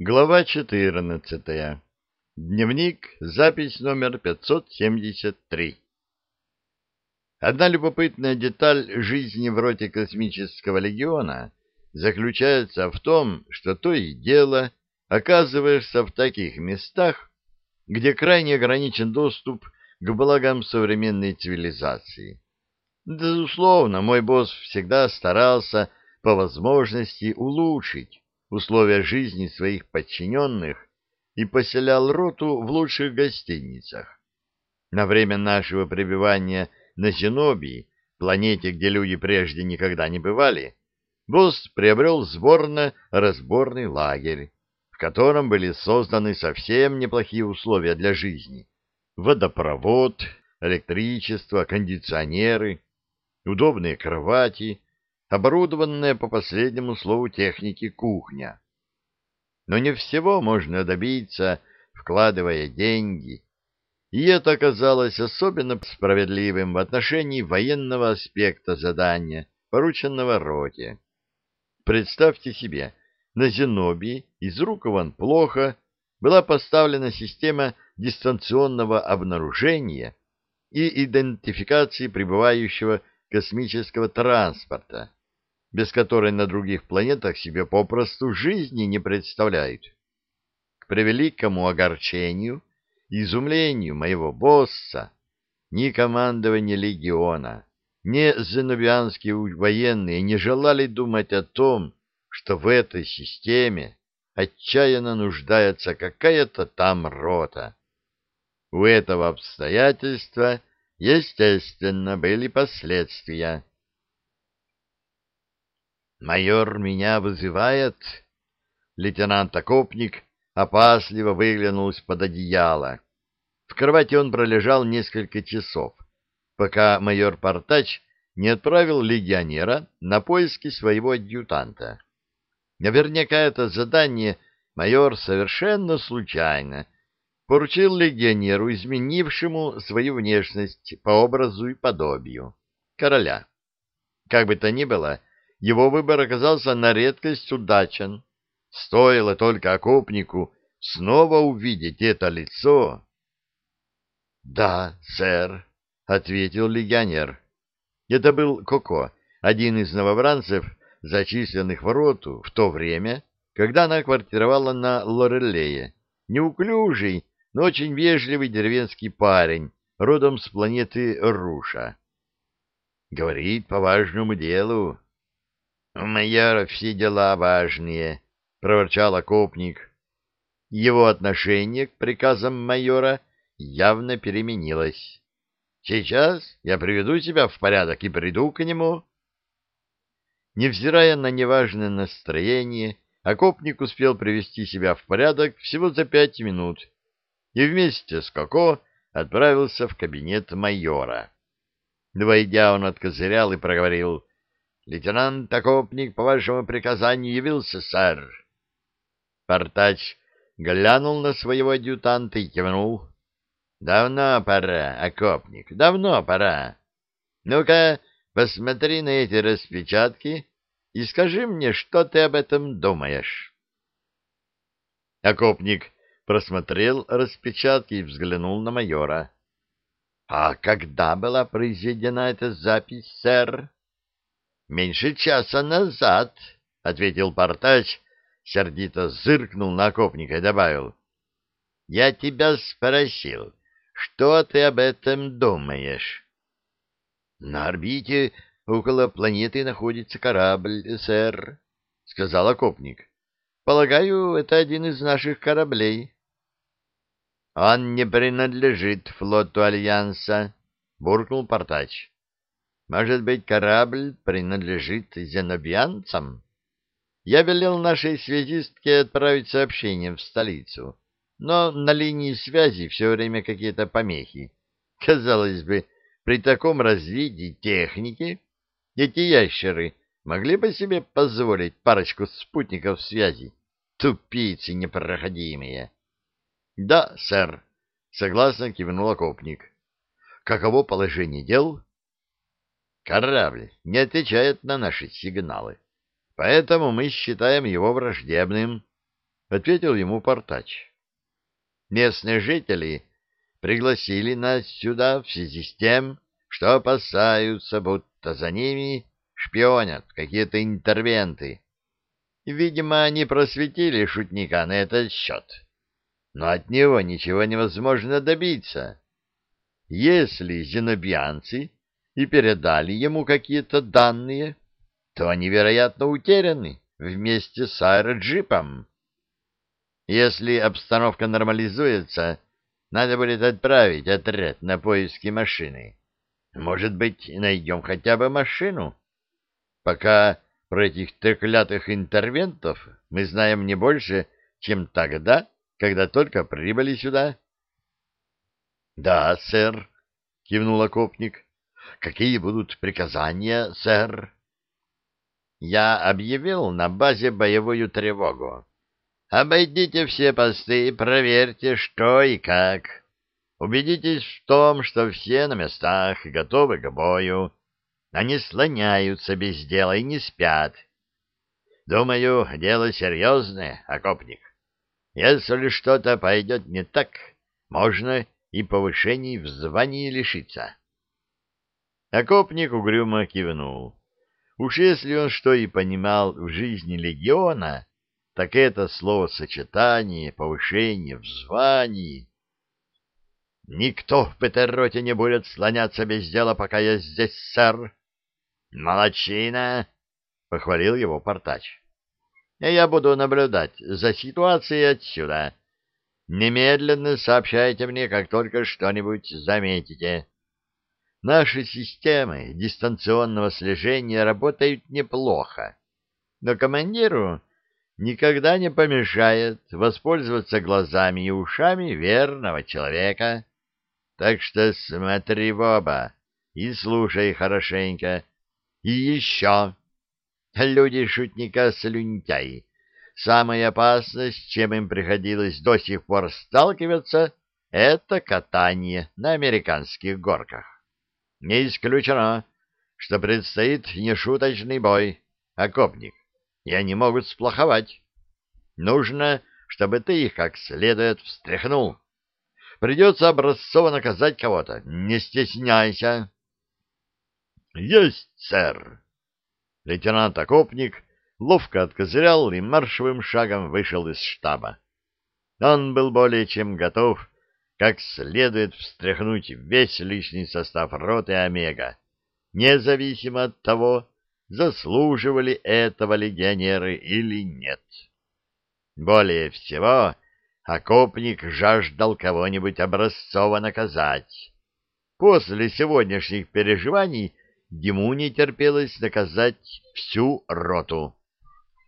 Глава 14. Дневник, запись номер 573. Одна любопытная деталь жизни в роте космического легиона заключается в том, что то и дело оказываешься в таких местах, где крайне ограничен доступ к благам современной цивилизации. Безусловно, мой босс всегда старался по возможности улучшить условия жизни своих подчиненных и поселял роту в лучших гостиницах. На время нашего пребывания на Зенобии, планете, где люди прежде никогда не бывали, босс приобрел сборно-разборный лагерь, в котором были созданы совсем неплохие условия для жизни. Водопровод, электричество, кондиционеры, удобные кровати, оборудованная по последнему слову техники кухня. Но не всего можно добиться, вкладывая деньги, и это оказалось особенно справедливым в отношении военного аспекта задания, порученного роте. Представьте себе, на Зенобии из рук вон плохо была поставлена система дистанционного обнаружения и идентификации прибывающего космического транспорта, без которой на других планетах себе попросту жизни не представляют. К превеликому огорчению и изумлению моего босса ни командование легиона, ни зенобианские военные не желали думать о том, что в этой системе отчаянно нуждается какая-то там рота. У этого обстоятельства, естественно, были последствия. «Майор меня вызывает?» Лейтенант Окопник опасливо выглянул из-под одеяла. В кровати он пролежал несколько часов, пока майор Портач не отправил легионера на поиски своего адъютанта. Наверняка это задание майор совершенно случайно поручил легионеру, изменившему свою внешность по образу и подобию, короля. Как бы то ни было, его выбор оказался на редкость удачен. Стоило только окопнику снова увидеть это лицо. — Да, сэр, — ответил легионер. Это был Коко, один из новобранцев, зачисленных в роту в то время, когда она квартировала на Лорелее. Неуклюжий, но очень вежливый деревенский парень, родом с планеты Руша. Говорит по важному делу. — У майора все дела важные, — проворчал окопник. Его отношение к приказам майора явно переменилось. — Сейчас я приведу себя в порядок и приду к нему. Невзирая на неважное настроение, окопник успел привести себя в порядок всего за пять минут и вместе с Коко отправился в кабинет майора. Войдя, он откозырял и проговорил — Лейтенант Окопник по вашему приказанию явился, сэр. Портач глянул на своего адъютанта и кивнул. Давно пора, Окопник, давно пора. Ну-ка, посмотри на эти распечатки и скажи мне, что ты об этом думаешь. Окопник просмотрел распечатки и взглянул на майора. — А когда была произведена эта запись, сэр? Меньше часа назад, — ответил Портач, сердито зыркнул на окопника и добавил. — Я тебя спросил, что ты об этом думаешь? — На орбите около планеты находится корабль, сэр, — сказал окопник. — Полагаю, это один из наших кораблей. — Он не принадлежит флоту Альянса, — буркнул Портач. Может быть, корабль принадлежит зенобианцам? Я велел нашей связистке отправить сообщение в столицу, но на линии связи все время какие-то помехи. Казалось бы, при таком развитии техники эти ящеры могли бы себе позволить парочку спутников связи. Тупицы непроходимые. — Да, сэр, — согласно кивнул окопник. — Каково положение дел? — Корабль не отвечает на наши сигналы, поэтому мы считаем его враждебным. — ответил ему Портач. Местные жители пригласили нас сюда в связи с тем, что опасаются, будто за ними шпионят какие-то интервенты. Видимо, они просветили шутника на этот счет. Но от него ничего невозможно добиться. Если зенобианцы и передали ему какие-то данные, то они, вероятно, утеряны вместе с аэроджипом. Если обстановка нормализуется, надо будет отправить отряд на поиски машины. Может быть, найдем хотя бы машину? Пока про этих треклятых интервентов мы знаем не больше, чем тогда, когда только прибыли сюда. — Да, сэр, — кивнул окопник. — Какие будут приказания, сэр? — Я объявил на базе боевую тревогу. Обойдите все посты и проверьте, что и как. Убедитесь в том, что все на местах и готовы к бою. Они слоняются без дела и не спят. Думаю, дело серьезное, окопник. Если что-то пойдет не так, можно и повышений в звании лишиться. Окопник угрюмо кивнул. Уж если он что и понимал в жизни легиона, так это словосочетание, повышение в звании. Никто в Петерроте не будет слоняться без дела, пока я здесь, сэр. Молодчина, — похвалил его портач. Я буду наблюдать за ситуацией отсюда. Немедленно сообщайте мне, как только что-нибудь заметите. Наши системы дистанционного слежения работают неплохо, но командиру никогда не помешает воспользоваться глазами и ушами верного человека. Так что смотри в оба и слушай хорошенько. И еще. Люди шутника слюнтяи. Самая опасность, с чем им приходилось до сих пор сталкиваться, это катание на американских горках. Не исключено, что предстоит нешуточный бой, окопник и они могут сплоховать. Нужно, чтобы ты их как следует встряхнул. Придется образцово наказать кого-то. Не стесняйся. — Есть, сэр. Лейтенант Окопник ловко откозырял и маршевым шагом вышел из штаба. Он был более чем готов как следует встряхнуть весь личный состав роты Омега, независимо от того, заслуживали этого легионеры или нет. Более всего, окопник жаждал кого-нибудь образцово наказать. После сегодняшних переживаний ему не терпелось наказать всю роту.